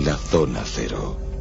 la zona cero.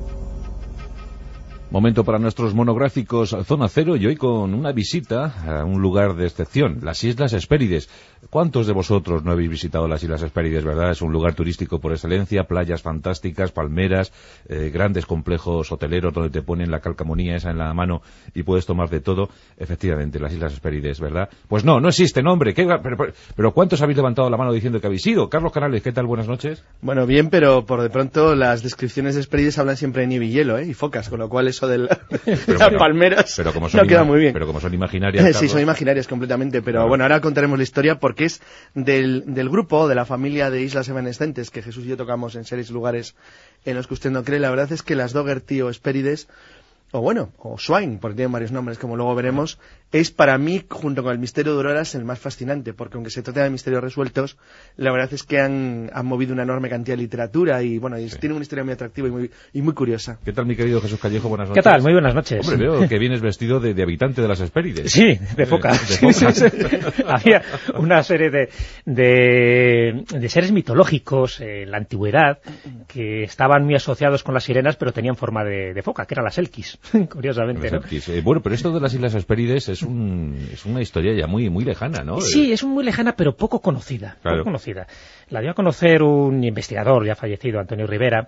Momento para nuestros monográficos Zona Cero y hoy con una visita a un lugar de excepción, las Islas Hespérides. ¿Cuántos de vosotros no habéis visitado las Islas Hespérides, verdad? Es un lugar turístico por excelencia, playas fantásticas, palmeras, eh, grandes complejos hoteleros donde te ponen la calcamonía esa en la mano y puedes tomar de todo. Efectivamente, las Islas Hespérides, ¿verdad? Pues no, no existe nombre. Pero, pero, pero, ¿cuántos habéis levantado la mano diciendo que habéis ido? Carlos Canales, ¿qué tal? Buenas noches. Bueno, bien, pero por de pronto las descripciones de Hespérides hablan siempre de nieve y hielo, ¿eh? Y focas, con lo cual eso de la, Pero las bueno, palmeras pero como son no queda muy bien. Pero como son imaginarias, Sí, son imaginarias completamente, pero Claro. bueno, ahora contaremos la historia porque es del, del grupo, de la familia de Islas Evanescentes que Jesús y yo tocamos en series lugares en los que usted no cree. La verdad es que las Dougherty o Hespérides, o bueno, o Swine, porque tienen varios nombres como luego veremos, es para mí, junto con el misterio de Auroras, el más fascinante, porque aunque se trata de misterios resueltos, la verdad es que han, han movido una enorme cantidad de literatura y bueno, y tienen una historia muy atractiva y muy, y muy curiosa. ¿Qué tal, mi querido Jesús Callejo? Buenas ¿Qué noches. tal? Muy buenas noches. Hombre, veo que vienes vestido de, de habitante de las Hespérides. Sí, de foca. De foca. Sí, sí, sí. Había una serie de, de, de seres mitológicos eh, en la antigüedad que estaban muy asociados con las sirenas, pero tenían forma de, de foca, que eran las elquis, curiosamente. Eh, bueno, pero esto de las Islas Hespérides es, un, es una historia ya muy, muy lejana, ¿no? Sí, es muy lejana, pero poco conocida. Claro. Poco conocida. La dio a conocer un investigador ya fallecido, Antonio Rivera,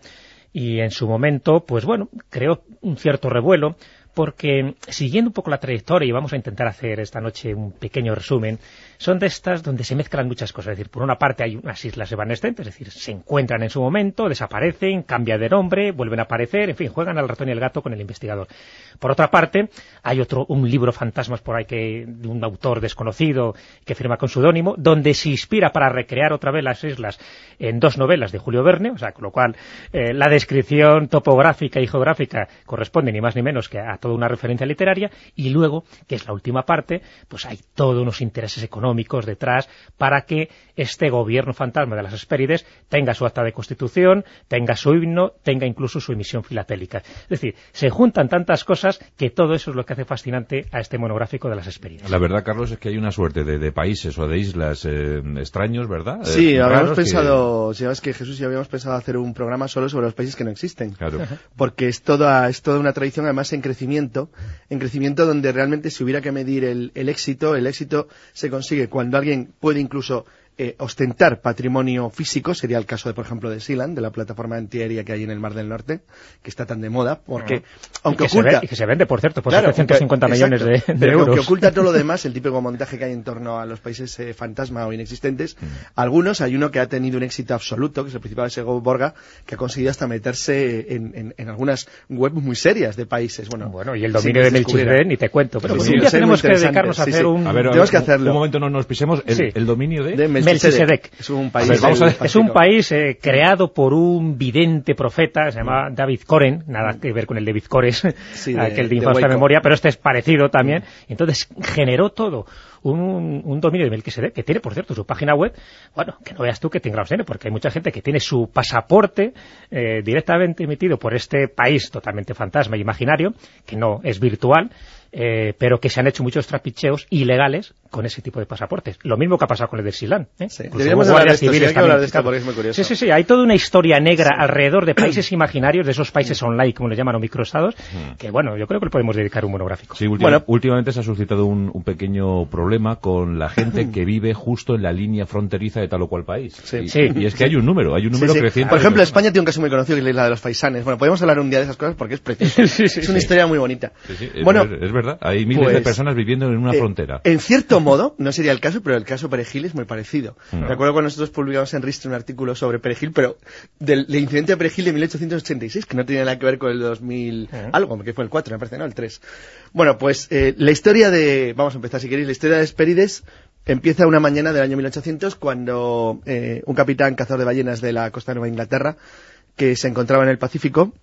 y en su momento, pues bueno, creó un cierto revuelo, porque siguiendo un poco la trayectoria, y vamos a intentar hacer esta noche un pequeño resumen, son de estas donde se mezclan muchas cosas. Es decir, por una parte hay unas islas evanescentes, es decir, se encuentran en su momento, desaparecen, cambian de nombre, vuelven a aparecer, en fin, juegan al ratón y el gato con el investigador. Por otra parte, hay otro, un libro fantasmas por ahí que, de un autor desconocido que firma con seudónimo, donde se inspira para recrear otra vez las islas en dos novelas de Julio Verne, o sea, con lo cual eh, la descripción topográfica y geográfica corresponde ni más ni menos que a toda una referencia literaria, y luego, que es la última parte, pues hay todos unos intereses económicos detrás para que este gobierno fantasma de las Hespérides tenga su acta de constitución, tenga su himno, tenga incluso su emisión filatélica. Es decir, se juntan tantas cosas que todo eso es lo que hace fascinante a este monográfico de las Hespérides. La verdad, Carlos, es que hay una suerte de, de países o de islas eh, extraños, ¿verdad? Eh, Sí, raros habíamos que- pensado, si sabes que Jesús y yo habíamos pensado hacer un programa solo sobre los países que no existen. Claro. porque es toda, es toda una tradición además en crecimiento, en crecimiento donde realmente si hubiera que medir el, el éxito, el éxito se consigue cuando alguien puede incluso eh, ostentar patrimonio físico, sería el caso de, por ejemplo, de Sealand, de la plataforma antiaérea que hay en el Mar del Norte, que está tan de moda, porque aunque y, que se oculta... ve- y que se vende, por cierto, por Claro, 750 aunque- millones de, exacto, de pero euros. aunque oculta todo lo demás, el típico montaje que hay en torno a los países eh, fantasma o inexistentes, algunos, hay uno que ha tenido un éxito absoluto, que es el Principado de Sego Borga, que ha conseguido hasta meterse en, en- en algunas webs muy serias de países. Bueno, Bueno, y el dominio de. Melchizedek ni te cuento. Pero Sí, pues sí, un día tenemos que dedicarnos a hacer sí. un... A ver, a Tenemos que hacerlo. Un momento no nos pisemos. El, el dominio de... De Melchizedek. Es un país, A ver, vamos a ver. del Es un país eh, creado por un vidente profeta, se llama David Coren, nada que ver con el David Cores, Sí, de- aquel de Waco. memoria, pero este es parecido también. Entonces generó todo un, un dominio de Melquisedec, que tiene, por cierto, su página web, bueno, que no veas tú que tenga los tiene, porque hay mucha gente que tiene su pasaporte eh, directamente emitido por este país totalmente fantasma y imaginario, que no es virtual, eh, pero que se han hecho muchos trapicheos ilegales con ese tipo de pasaportes. Lo mismo que ha pasado con el de Silán. ¿eh? Sí, deberíamos hablar de esto, sí, civiles hay que hablar también, de esto porque es muy curioso. Sí, sí, sí, hay toda una historia negra alrededor de países imaginarios, de esos países online, como le llaman, o microestados, que bueno, yo creo que le podemos dedicar un monográfico. Sí, última- Bueno. últimamente se ha suscitado un, un pequeño problema con la gente que vive justo en la línea fronteriza de tal o cual país. Sí. Y, Sí. y es que hay un número, hay un número sí. creciente. Por ejemplo, de- España tiene un caso muy conocido que es la isla de los faisanes. Bueno, podemos hablar un día de esas cosas porque es precioso. Sí, sí, es una sí. historia muy bonita. Sí, sí, es, bueno, es, es verdad, hay miles de pues, personas viviendo en una Eh, frontera. En cierto modo, no sería el caso, pero el caso Perejil es muy parecido. No. Recuerdo cuando nosotros publicamos en Ristre un artículo sobre Perejil, pero del, del incidente de Perejil de 1886, que no tenía nada que ver con el 2000 Ujú. algo, que fue el 4, me parece, ¿no? El 3. Bueno, pues eh, la historia de... Vamos a empezar, si queréis. La historia de Hespérides empieza una mañana del año 1800 cuando eh, un capitán cazador de ballenas de la costa de Nueva Inglaterra, que se encontraba en el Pacífico,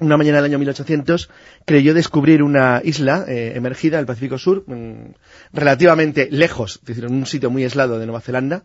una mañana del año 1800 creyó descubrir una isla eh, emergida del Pacífico Sur, mm, relativamente lejos, es decir, en un sitio muy aislado de Nueva Zelanda,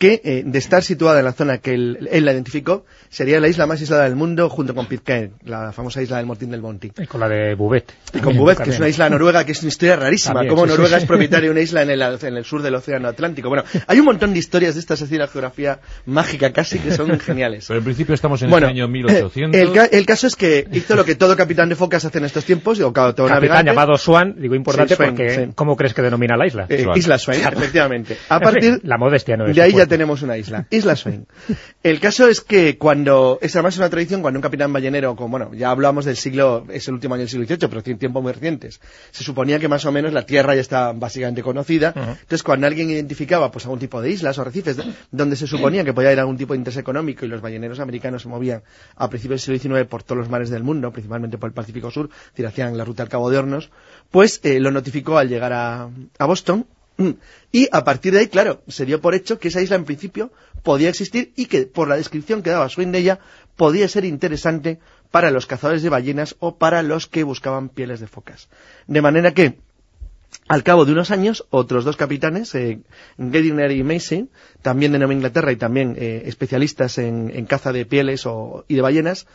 que eh, de estar situada en la zona que él, él, la identificó, sería la isla más aislada del mundo junto con Pitcairn, la famosa isla del Mortín del Monti. Y con la de Bouvet. Y con Bouvet, que es una isla noruega que es una historia rarísima, También, como sí, Noruega sí, sí. es propietaria de una isla en el, en el sur del Océano Atlántico. Bueno, hay un montón de historias de estas la geografía mágica casi que son geniales. Pero en principio estamos en Bueno, el año 1800. El, ca- el caso es que hizo lo que todo capitán de focas hace en estos tiempos, o cada todo Capitán navegante. llamado Swan, digo importante Sí, Swan, porque sí. ¿cómo crees que denomina la isla? Eh, Swan. Isla Swain, efectivamente. A partir la modestia no es de ahí ya. Tenemos una isla, Isla Swain. El caso es que cuando, es además una tradición, cuando un capitán ballenero, como, bueno, ya hablamos del siglo, es el último año del siglo XVIII, pero tiene tiempos muy recientes, se suponía que más o menos la Tierra ya está básicamente conocida, entonces cuando alguien identificaba pues algún tipo de islas o arrecifes de- donde se suponía que podía haber algún tipo de interés económico y los balleneros americanos se movían a principios del siglo XIX por todos los mares del mundo, principalmente por el Pacífico Sur, es decir, hacían la ruta al Cabo de Hornos, pues eh, lo notificó al llegar a, a Boston y a partir de ahí, claro, se dio por hecho que esa isla en principio podía existir y que por la descripción que daba Swain de ella podía ser interesante para los cazadores de ballenas o para los que buscaban pieles de focas. De manera que al cabo de unos años, otros dos capitanes, eh, Gardiner y Macy, también de Nueva Inglaterra y también eh, especialistas en, caza de pieles o- y de ballenas,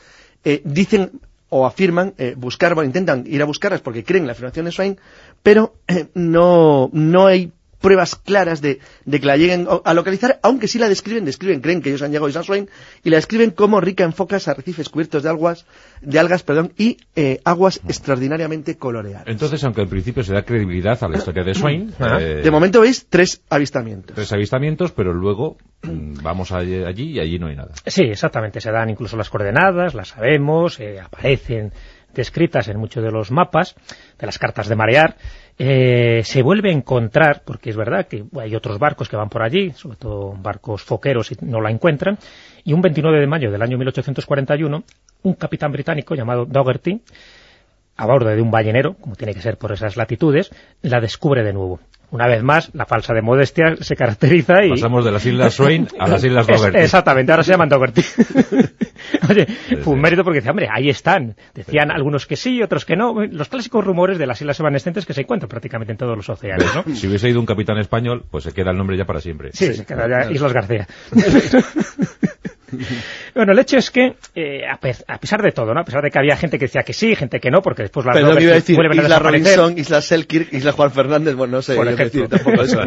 eh, dicen o afirman eh, buscar, bueno, intentan ir a buscarlas porque creen en la afirmación de Swain, pero no, no hay pruebas claras de, de que la lleguen a localizar, aunque sí la describen, describen, creen que ellos han llegado a Isla Swain, y la describen como rica en focas, arrecifes cubiertos de algas, de algas, perdón, y eh, aguas extraordinariamente coloreadas. Entonces, aunque al principio se da credibilidad a la historia de Swain, eh, De momento veis tres avistamientos. tres avistamientos, pero luego mm, vamos allí, allí y allí no hay nada. Sí, exactamente. Se dan incluso las coordenadas, las sabemos, eh, aparecen descritas en muchos de los mapas, de las cartas de marear. Eh, se vuelve a encontrar, porque es verdad que hay otros barcos que van por allí, sobre todo barcos foqueros y no la encuentran, y un 29 de mayo del año 1841, un capitán británico llamado Dougherty, a bordo de un ballenero, como tiene que ser por esas latitudes, la descubre de nuevo. Una vez más, la falsa de modestia se caracteriza y... Pasamos de las Islas Swain a las Islas Dougherty. exactamente, ahora se llaman Dougherty. Oye, fue un mérito porque decía, hombre, ahí están. Decían algunos que sí, otros que no. Los clásicos rumores de las islas evanescentes que se encuentran prácticamente en todos los océanos, ¿no? Si hubiese ido un capitán español, pues se queda el nombre ya para siempre. Sí, se queda ya Islas García. bueno, el hecho es que, eh, a, pe- a pesar de todo, ¿no? A pesar de que había gente que decía que sí, gente que no, porque después las Perdón, Dougherty iba a decir Isla desaparecer. Robinson, Isla Selkirk, Isla Juan Fernández, bueno, no sé, Por decir, tampoco eso.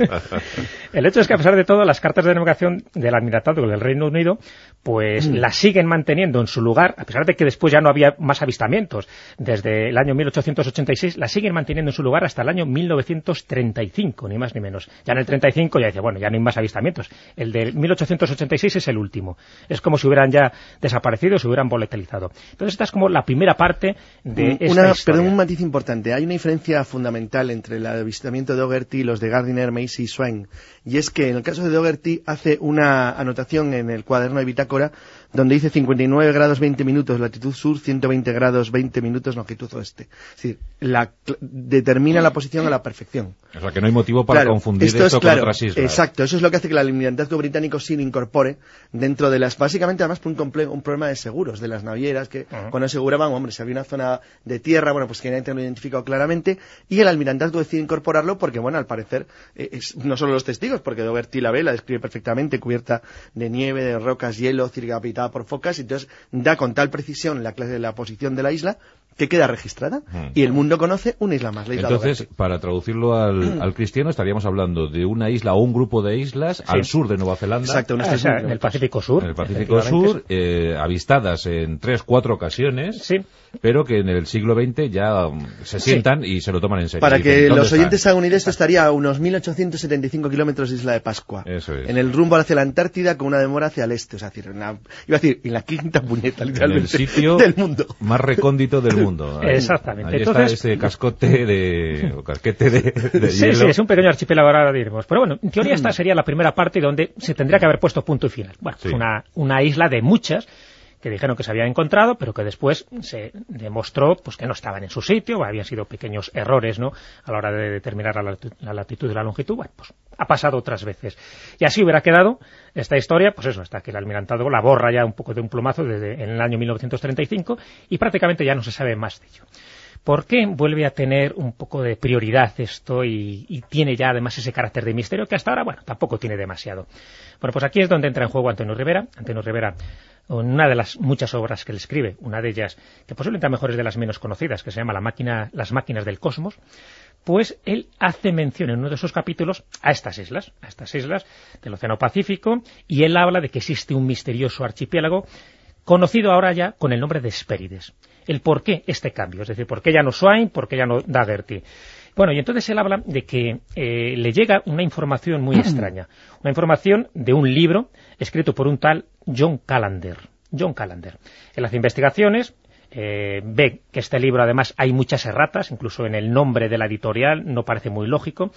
El hecho es que a pesar de todo, las cartas de navegación del Almirantazgo del Reino Unido, pues las siguen manteniendo en su lugar, a pesar de que después ya no había más avistamientos. Desde el año 1886 las siguen manteniendo en su lugar hasta el año 1935, ni más ni menos. Ya en el 35 ya dice, bueno, ya no hay más avistamientos. El de 1886 es el último. Es como si hubieran ya desaparecido, se hubieran volatilizado. Entonces esta es como la primera parte de esta Una, historia. perdón, un matiz importante. Hay una diferencia fundamental entre el avistamiento de Dougherty y los de Gardiner, Macy y Swain. Y es que en el caso de Dougherty hace una anotación en el cuaderno de bitácora donde dice 59 grados 20 minutos latitud sur, 120 grados 20 minutos longitud oeste. Es decir, la, determina la posición a la perfección. O sea que no hay motivo para Claro, confundir esto esto, es claro, con otras islas. Exacto, eso es lo que hace que el almirantazgo británico sí lo incorpore dentro de las, básicamente además por un, comple- un problema de seguros de las navieras, que cuando aseguraban, hombre, si había una zona de tierra, bueno, pues querían tenerlo identificado claramente, y el almirantazgo decide incorporarlo porque, bueno, al parecer, eh, es- no solo los testigos, porque Dougherty la ve, la describe perfectamente, cubierta de nieve, de rocas, hielo, circapitada por focas, y entonces da con tal precisión la, clase, la posición de la isla que queda registrada, Mm. y el mundo conoce una isla más, la isla Entonces, Dougherty. para traducirlo al, al cristiano, estaríamos hablando de una isla o un grupo de islas al sur de Nueva Zelanda, Exacto, Ah, o sea, en el. Pacífico Sur. en el Pacífico. Sur, eh, avistadas en tres, cuatro ocasiones, Sí. pero que en el siglo XX ya um, se sientan y se lo toman en serio. Para que ¿dónde los oyentes se hagan una idea, esto estaría a unos 1875 kilómetros de Isla de Pascua. Eso es. En el rumbo hacia la Antártida con una demora hacia el este. O sea, decir, en la- iba a decir, en la quinta puñeta, en literalmente, el sitio del mundo. más recóndito del mundo. Ahí- Exactamente. Ahí Entonces- está ese cascote de, o casquete de, de Sí, hielo. sí, es un pequeño archipiélago ahora diremos. Pero bueno, en teoría esta sería la primera parte donde se tendría que haber puesto punto y final. Bueno, Sí. es una, una isla de muchas que dijeron que se habían encontrado, pero que después se demostró pues que no estaban en su sitio, habían sido pequeños errores, ¿no? A la hora de determinar la, latitud- la latitud y la longitud. Bueno, pues ha pasado otras veces. Y así hubiera quedado esta historia, pues eso, hasta que el almirantado la borra ya un poco de un plumazo desde en el año 1935 y prácticamente ya no se sabe más de ello. ¿Por qué vuelve a tener un poco de prioridad esto y, y, tiene ya además ese carácter de misterio que hasta ahora, bueno, tampoco tiene demasiado? Bueno, pues aquí es donde entra en juego Antonio Rivera. Antonio Rivera, una de las muchas obras que él escribe, una de ellas, que posiblemente a mejor es de las menos conocidas, que se llama La máquina, Las máquinas del cosmos, pues él hace mención en uno de sus capítulos a estas islas, a estas islas del Océano Pacífico, y él habla de que existe un misterioso archipiélago conocido ahora ya con el nombre de Hespérides. El por qué este cambio, es decir, por qué ya no Swain, por qué ya no Dagerty. Bueno, y entonces él habla de que eh, le llega una información muy extraña, una información de un libro escrito por un tal John Callender. John Callender. En las investigaciones eh, ve que este libro además hay muchas erratas, incluso en el nombre de la editorial no parece muy lógico,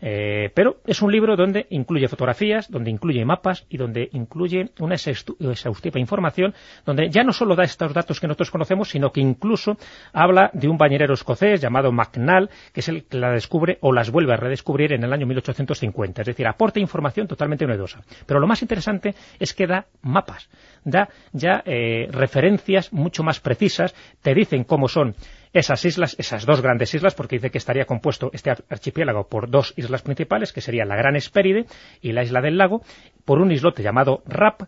eh, pero es un libro donde incluye fotografías, donde incluye mapas y donde incluye una exhaustiva información, donde ya no solo da estos datos que nosotros conocemos, sino que incluso habla de un bañerero escocés llamado MacNall, que es el que la descubre o las vuelve a redescubrir en el año 1850. Es decir, aporta información totalmente novedosa. Pero lo más interesante es que da mapas, da ya eh, referencias mucho más precisas, te dicen cómo son esas islas, esas dos grandes islas, porque dice que estaría compuesto este archipiélago por dos islas principales, que serían la Gran Espéride y la Isla del Lago, por un islote llamado Rap,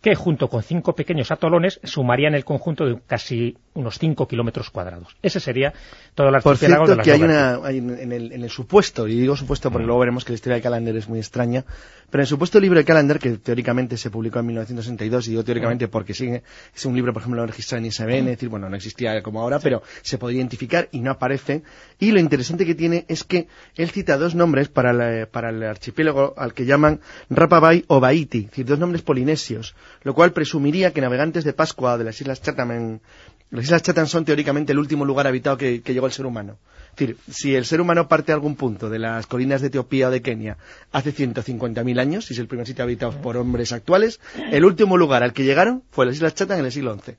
que junto con cinco pequeños atolones sumarían el conjunto de casi unos cinco kilómetros cuadrados. Ese sería todo el archipiélago Por cierto, que hay, una, hay en, el, en, el, supuesto, y digo supuesto porque mm. luego veremos que la historia de Calander es muy extraña, pero en el supuesto libro de Calander, que teóricamente se publicó en 1962, y digo teóricamente mm. porque sigue, es un libro, por ejemplo, registrado en ISBN, mm. es decir, bueno, no existía como ahora, pero se podría identificar y no aparece, y lo interesante que tiene es que él cita dos nombres para, la, para el archipiélago al que llaman Rapabay o Baiti, es decir, dos nombres polinesios, lo cual presumiría que navegantes de Pascua de las Islas Chatham en, las Islas Chatham son teóricamente el último lugar habitado que, llegó el ser humano. Es decir, si el ser humano parte a algún punto de las colinas de Etiopía o de Kenia hace 150.000 años, si es el primer sitio habitado por hombres actuales, el último lugar al que llegaron fue las Islas Chatham en el siglo XI.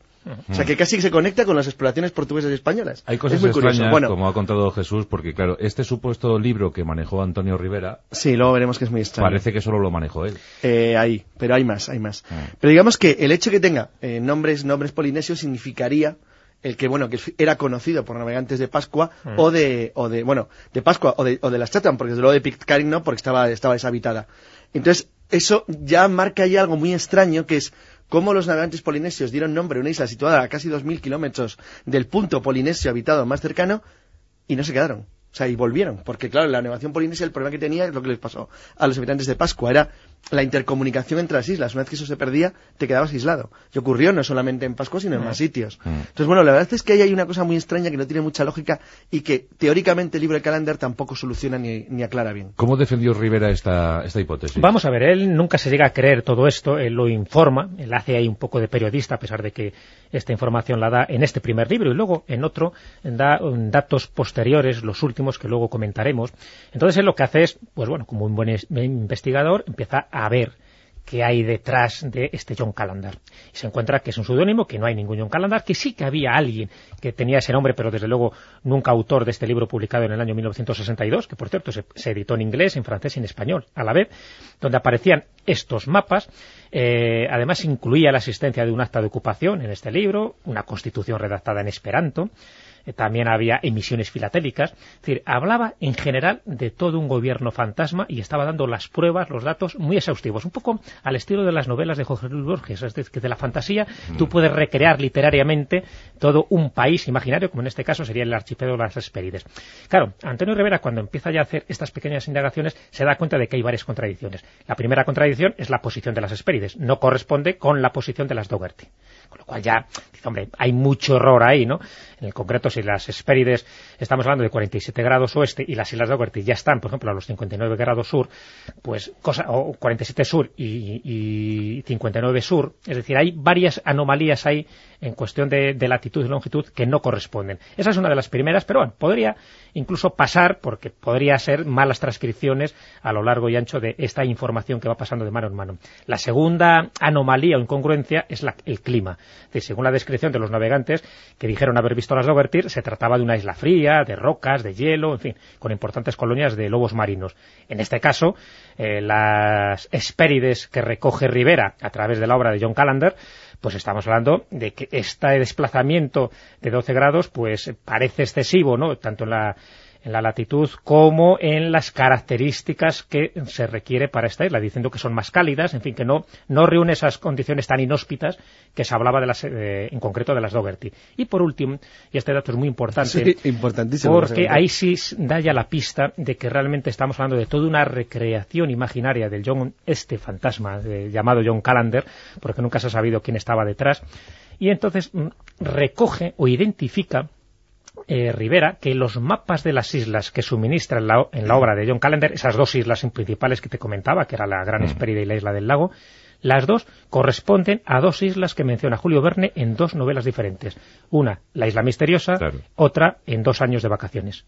O sea, que casi se conecta con las exploraciones portuguesas y españolas. Hay cosas es muy extrañas, curioso. Bueno, como ha contado Jesús, porque claro, este supuesto libro que manejó Antonio Rivera... Sí, luego veremos que es muy extraño. Parece que solo lo manejó él. Eh, ahí, pero hay más, hay más. Ah. Pero digamos que el hecho que tenga eh, nombres, nombres polinesios significaría el que bueno que era conocido por navegantes de Pascua mm. o de o de bueno de Pascua o de, o de las Chatham porque desde luego de Pitcairn no porque estaba estaba deshabitada entonces eso ya marca ahí algo muy extraño que es cómo los navegantes polinesios dieron nombre a una isla situada a casi 2.000 kilómetros del punto polinesio habitado más cercano y no se quedaron. O sea, y volvieron, porque claro, la navegación polinesia el problema que tenía es lo que les pasó a los habitantes de Pascua, era la intercomunicación entre las islas. Una vez que eso se perdía, te quedabas aislado. Y ocurrió no solamente en Pascua, sino en más sitios. Mm. Entonces, bueno, la verdad es que ahí hay una cosa muy extraña que no tiene mucha lógica y que teóricamente el libro de Calander tampoco soluciona ni, ni aclara bien. ¿Cómo defendió Rivera esta, esta hipótesis? Vamos a ver, él nunca se llega a creer todo esto, él lo informa, él hace ahí un poco de periodista, a pesar de que esta información la da en este primer libro y luego en otro da datos posteriores, los últimos que luego comentaremos. Entonces él lo que hace es, pues bueno, como un buen investigador, empieza a ver qué hay detrás de este John Calendar. Y se encuentra que es un pseudónimo, que no hay ningún John Calendar, que sí que había alguien que tenía ese nombre, pero desde luego nunca autor de este libro publicado en el año 1962, que por cierto se, editó en inglés, en francés y en español a la vez, donde aparecían estos mapas. Eh, además incluía la existencia de un acta de ocupación en este libro, una constitución redactada en esperanto, también había emisiones filatélicas, es decir, hablaba en general de todo un gobierno fantasma y estaba dando las pruebas, los datos muy exhaustivos, un poco al estilo de las novelas de Jorge Luis Borges, es decir, que de la fantasía tú puedes recrear literariamente todo un país imaginario, como en este caso sería el archipiélago de las Hespérides. Claro, Antonio Rivera cuando empieza ya a hacer estas pequeñas indagaciones se da cuenta de que hay varias contradicciones. La primera contradicción es la posición de las Hespérides, no corresponde con la posición de las Dougherty. Con lo cual ya, hombre, hay mucho error ahí, ¿no? En el concreto, si las Hespérides estamos hablando de 47 grados oeste y las Islas Dougherty ya están, por ejemplo, a los 59 grados sur, pues, cosa, o 47 sur y, y 59 sur, es decir, hay varias anomalías ahí en cuestión de, de, latitud y longitud que no corresponden. Esa es una de las primeras, pero bueno, podría incluso pasar, porque podría ser malas transcripciones a lo largo y ancho de esta información que va pasando de mano en mano. La segunda anomalía o incongruencia es la, el clima. Según la descripción de los navegantes que dijeron haber visto las Dovertir, se trataba de una isla fría, de rocas, de hielo, en fin, con importantes colonias de lobos marinos. En este caso, eh, las Hespérides que recoge Rivera a través de la obra de John Callender, pues estamos hablando de que este desplazamiento de 12 grados pues parece excesivo, ¿no? Tanto en la en la latitud como en las características que se requiere para esta isla, diciendo que son más cálidas, en fin, que no, no reúne esas condiciones tan inhóspitas que se hablaba de las, eh, en concreto de las Dougherty. Y por último, y este dato es muy importante, importantísimo, porque ahí sí da ya la pista de que realmente estamos hablando de toda una recreación imaginaria del John, este fantasma llamado John Callender, porque nunca se ha sabido quién estaba detrás, y entonces mm, recoge o identifica eh, Rivera que los mapas de las islas que suministra en la, en la, obra de John Callender, esas dos islas principales que te comentaba, que era la Gran mm. Hespéride y la Isla del Lago, las dos corresponden a dos islas que menciona Julio Verne en dos novelas diferentes. Una, La Isla Misteriosa, otra, En dos años de vacaciones.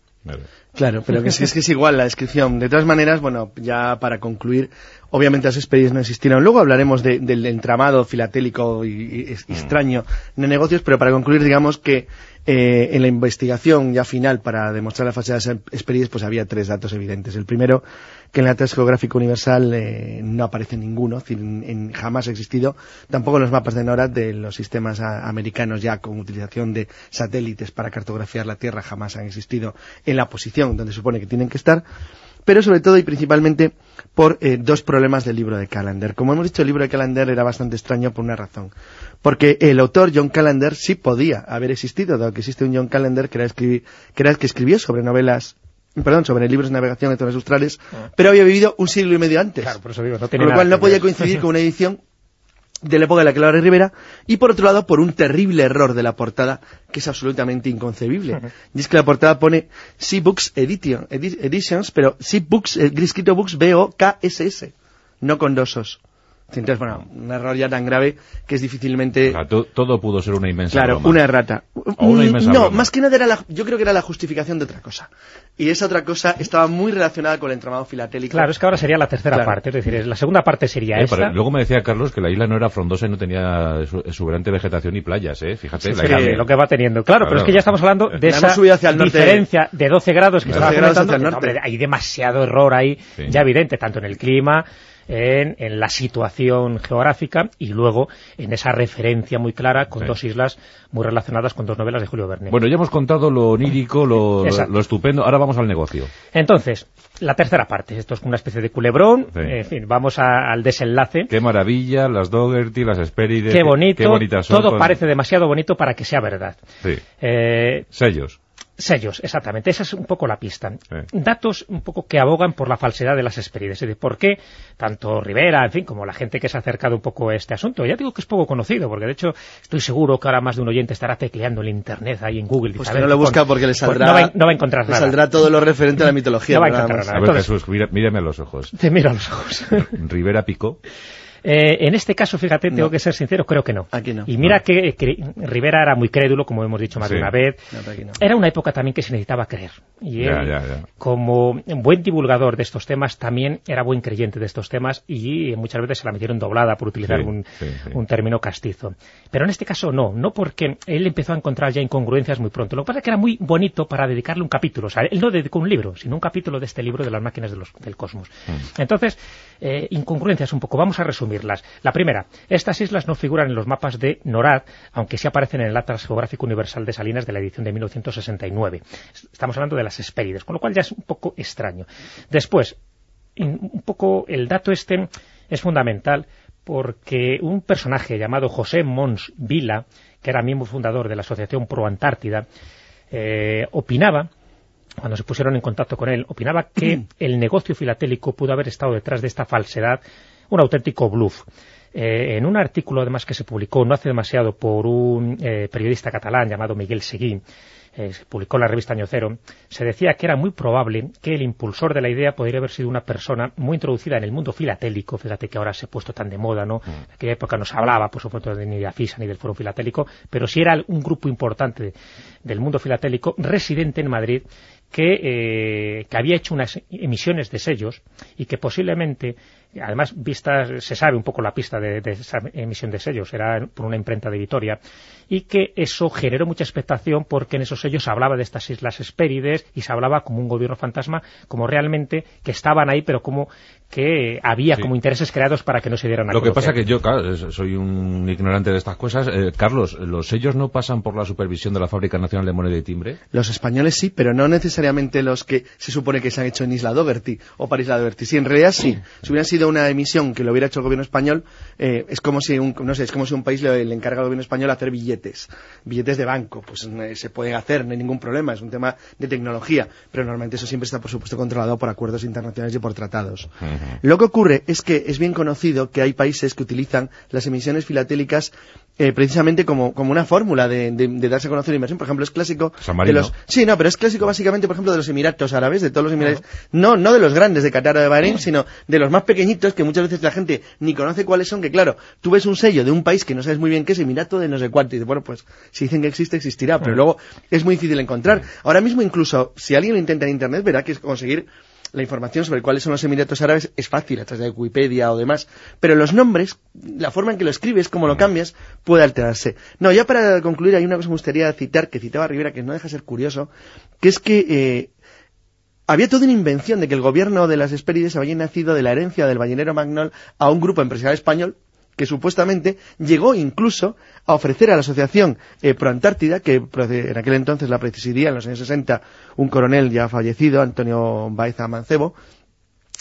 Claro, pero que es, que es igual la descripción. De todas maneras, bueno, ya para concluir, obviamente las experiencias no existieron. Luego hablaremos del entramado filatélico y, mm. extraño de negocios, pero para concluir, digamos que eh, en la investigación ya final para demostrar la fase de las experiencias, pues había tres datos evidentes. El primero, que en la Atlas Geográfico Universal eh, no aparece ninguno, es decir, en, jamás ha existido, tampoco en los mapas de NORAD de los sistemas americanos ya con utilización de satélites para cartografiar la Tierra jamás han existido en la posición donde supone que tienen que estar pero sobre todo y principalmente por eh, dos problemas del libro de Callender. Como hemos dicho, el libro de Callender era bastante extraño por una razón. Porque el autor, John Callender, sí podía haber existido, dado que existe un John Callender que era, que, era el que escribió sobre novelas perdón, sobre libros de navegación en zonas australes, ah. pero había vivido un siglo y medio antes. Claro, por eso digo, no Con lo cual no podía coincidir con una edición de la época de la lo Rivera, y por otro lado por un terrible error de la portada que es absolutamente inconcebible. Y es que la portada pone Sea Books Edition, Editions, pero Sea Books, eh, escrito Books B-O-K-S-S, no con dosos. Entonces, bueno, un error ya tan grave que es difícilmente... todo pudo ser una inmensa Claro, una errata. no, más que nada era la, yo creo que era la justificación de otra cosa. Y esa otra cosa estaba muy relacionada con el entramado filatélico. Claro, es que ahora sería la tercera parte, es decir, la segunda parte sería esta. luego me decía Carlos que la isla no era frondosa y no tenía exuberante vegetación y playas, ¿eh? Fíjate. lo que va teniendo. Claro, pero es que ya estamos hablando de esa diferencia de 12 grados que estaba comentando. hay demasiado error ahí, ya evidente, tanto en el clima en, la situación geográfica y luego en esa referencia muy clara con dos islas muy relacionadas con dos novelas de Julio Verne. Bueno, ya hemos contado lo onírico, lo, estupendo, ahora vamos al negocio. Entonces, la tercera parte, esto es una especie de culebrón, en fin, vamos al desenlace. Qué maravilla, las Dougherty, las Hesperides. Qué bonito, todo parece demasiado bonito para que sea verdad. Sí. Eh, Sellos. Sellos, exactamente. Esa es un poco la pista. Datos un poco que abogan por la falsedad de las experiencias. de por qué tanto Rivera, en fin, como la gente que se ha acercado un poco a este asunto. Ya digo que es poco conocido, porque de hecho estoy seguro que ahora más de un oyente estará tecleando en Internet, ahí en Google. Pues que no lo busca porque le saldrá... no, va, a encontrar nada. saldrá todo lo referente a la mitología. No va a encontrar nada. A ver, Jesús, mírame a los ojos. Te miro a los ojos. Rivera picó. Eh, en este caso, fíjate, tengo que ser sincero, creo que no. Aquí no. Y mira que, Rivera era muy crédulo, como hemos dicho más de una vez. Era una época también que se necesitaba creer. Y él, como buen divulgador de estos temas, también era buen creyente de estos temas y muchas veces se la metieron doblada, por utilizar un, término castizo. Pero en este caso no, no porque él empezó a encontrar ya incongruencias muy pronto. Lo que pasa es que era muy bonito para dedicarle un capítulo. O sea, él no dedicó un libro, sino un capítulo de este libro de las máquinas del cosmos. Mm. Entonces, eh, incongruencias un poco. Vamos a resumir. La primera, estas islas no figuran en los mapas de NORAD, aunque sí aparecen en el Atlas Geográfico Universal de Salinas de la edición de 1969. Estamos hablando de las Hespérides, con lo cual ya es un poco extraño. Después, un poco el dato este es fundamental porque un personaje llamado José Mons Vila, que era miembro fundador de la Asociación Pro Antártida, eh, opinaba cuando se pusieron en contacto con él, opinaba que el negocio filatélico pudo haber estado detrás de esta falsedad un auténtico bluff. Eh, en un artículo, además, que se publicó no hace demasiado por un eh, periodista catalán llamado Miguel Seguí, eh, se publicó en la revista Año Cero, se decía que era muy probable que el impulsor de la idea podría haber sido una persona muy introducida en el mundo filatélico, fíjate que ahora se ha puesto tan de moda, ¿no? Mm. En aquella época no se hablaba, por supuesto, ni de AFISA ni del foro filatélico, pero sí era un grupo importante del mundo filatélico residente en Madrid que, que había hecho unas emisiones de sellos y que posiblemente además vistas se sabe un poco la pista de, esa emisión de sellos, era por una imprenta de Vitoria, y que eso generó mucha expectación porque en esos sellos se hablaba de estas islas Hespérides y se hablaba como un gobierno fantasma, como realmente que estaban ahí, pero como que había Sí. como intereses creados para que no se dieran a Lo que pasa que yo, claro, soy un ignorante de estas cosas. Eh, Carlos, ¿los sellos no pasan por la supervisión de la Fábrica Nacional de Moneda y Timbre? Los españoles sí, pero no necesariamente los que se supone que se han hecho en Isla Dougherty o para Isla Dougherty. Sí, en realidad sí. Si hubiera sido una emisión que lo hubiera hecho el gobierno español, eh, es como si un, no sé, es como si un país le, le encarga al gobierno español hacer billetes, billetes de banco. Pues eh, se pueden hacer, no hay ningún problema, es un tema de tecnología, pero normalmente eso siempre está, por supuesto, controlado por acuerdos internacionales y por tratados. Lo que ocurre es que es bien conocido que hay países que utilizan las emisiones filatélicas eh, precisamente como, como una fórmula de, de- de darse a conocer la inversión. Por ejemplo, es clásico de los... Sí, no, pero es clásico básicamente, por ejemplo, de los Emiratos Árabes, de todos los Emiratos. No, no de los grandes de Qatar o de Bahrein, sino de los más pequeñitos que muchas veces la gente ni conoce cuáles son, que claro, tú ves un sello de un país que no sabes muy bien qué es Emirato de no sé cuánto, y dices, bueno, pues si dicen que existe, existirá, pero luego es muy difícil encontrar. Ahora mismo incluso, si alguien lo intenta en Internet, verá que es conseguir la información sobre cuáles son los Emiratos Árabes es fácil a través de Wikipedia o demás, pero los nombres, la forma en que lo escribes, cómo lo cambias, puede alterarse. No, ya para concluir hay una cosa que me gustaría citar, que citaba Rivera, que no deja de ser curioso, que es que eh, había toda una invención de que el gobierno de las Hespérides había nacido de la herencia del ballenero Magnol a un grupo empresarial español que supuestamente llegó incluso a ofrecer a la asociación eh, Proantártida, que en aquel entonces la presidía en los años 60 un coronel ya fallecido, Antonio Baeza Mancebo,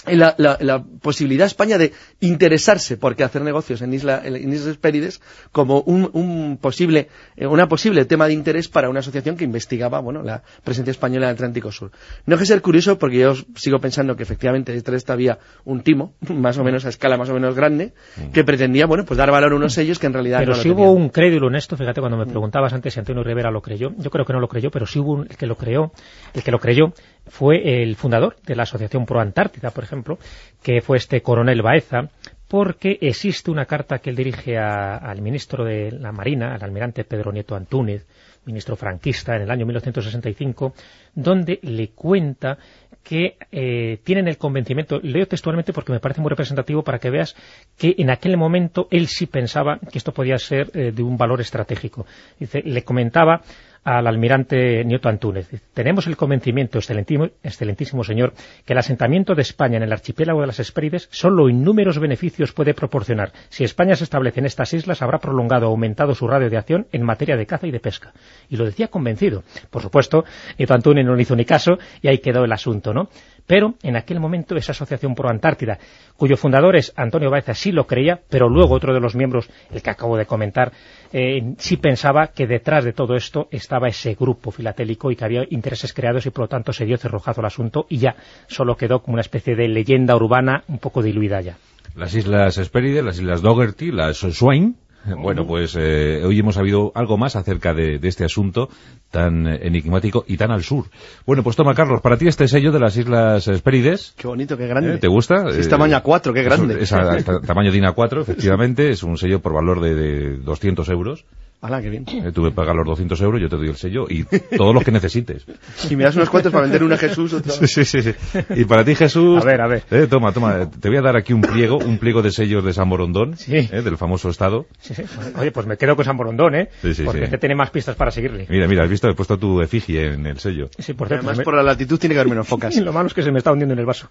la, la- la posibilidad a España de interesarse por qué hacer negocios en, isla, en Islas Hespérides como un, un posible, eh, una posible tema de interés para una asociación que investigaba bueno, la presencia española en el Atlántico Sur. No deja de ser curioso porque yo sigo pensando que efectivamente detrás de esta había un timo, más o menos a escala más o menos grande, que pretendía bueno pues dar valor a unos sellos que en realidad Pero no lo si hubo un crédulo en esto, fíjate, cuando me preguntabas antes si Antonio Rivera lo creyó, yo creo que no lo creyó, pero sí hubo un- el que lo creó, el que lo creyó fue el fundador de la Asociación Pro Antártida, por ejemplo, que fue este coronel Baeza, porque existe una carta que él dirige a- al ministro de la Marina, al almirante Pedro Nieto Antúnez, ministro franquista en el año 1965, donde le cuenta que eh, tienen el convencimiento, leo textualmente porque me parece muy representativo para que veas que en aquel momento él sí pensaba que esto podía ser eh, de un valor estratégico. Dice, le comentaba al almirante Nieto. Dice, Tenemos el convencimiento, excelentísimo, excelentísimo señor, que el asentamiento de España en el archipiélago de las Hespérides solo inúmeros beneficios puede proporcionar. Si España se establece en estas islas, habrá prolongado o aumentado su radio de acción en materia de caza y de pesca. Y lo decía convencido. Por supuesto, Nieto Antúnez no le hizo ni caso y ahí quedó el asunto, ¿no? Pero en aquel momento esa asociación pro Antártida, cuyo fundador es Antonio Baeza, sí lo creía, pero luego otro de los miembros, el que acabo de comentar, eh, sí pensaba que detrás de todo esto estaba ese grupo filatélico y que había intereses creados y por lo tanto se dio cerrojazo al asunto y ya solo quedó como una especie de leyenda urbana un poco diluida ya. Las Islas Hespérides, las Islas Dougherty, las Swain. Bueno, pues eh, hoy hemos sabido algo más acerca de, de este asunto tan enigmático y tan al sur. Bueno, pues toma, Carlos, para ti este sello de las Islas Hespérides, Qué bonito, qué grande. ¿eh? ¿te gusta? Es Eh, tamaño A4, qué es- grande. Es, a- a- tamaño DIN A4, efectivamente, es un sello por valor de, de 200 euros. Hala, qué bien. Eh, tú me pagas los 200 euros, yo te doy el sello y todos los que necesites. Y me das unos cuantos para vender una Jesús, otro... Sí, sí, sí. Y para ti, Jesús... A ver, a ver. eh, toma, toma, te voy a dar aquí un pliego, un pliego de sellos de San Morondón, Sí. eh, del famoso estado. Sí, sí. Oye, pues me quedo con San Borondón, ¿eh? Sí, sí, Porque sí. este tiene más pistas para seguirle. Mira, mira, has visto, he puesto tu efigie en el sello. Sí, por cierto, Además, me- por la latitud tiene que haber menos focas. lo malo es que se me está hundiendo en el vaso.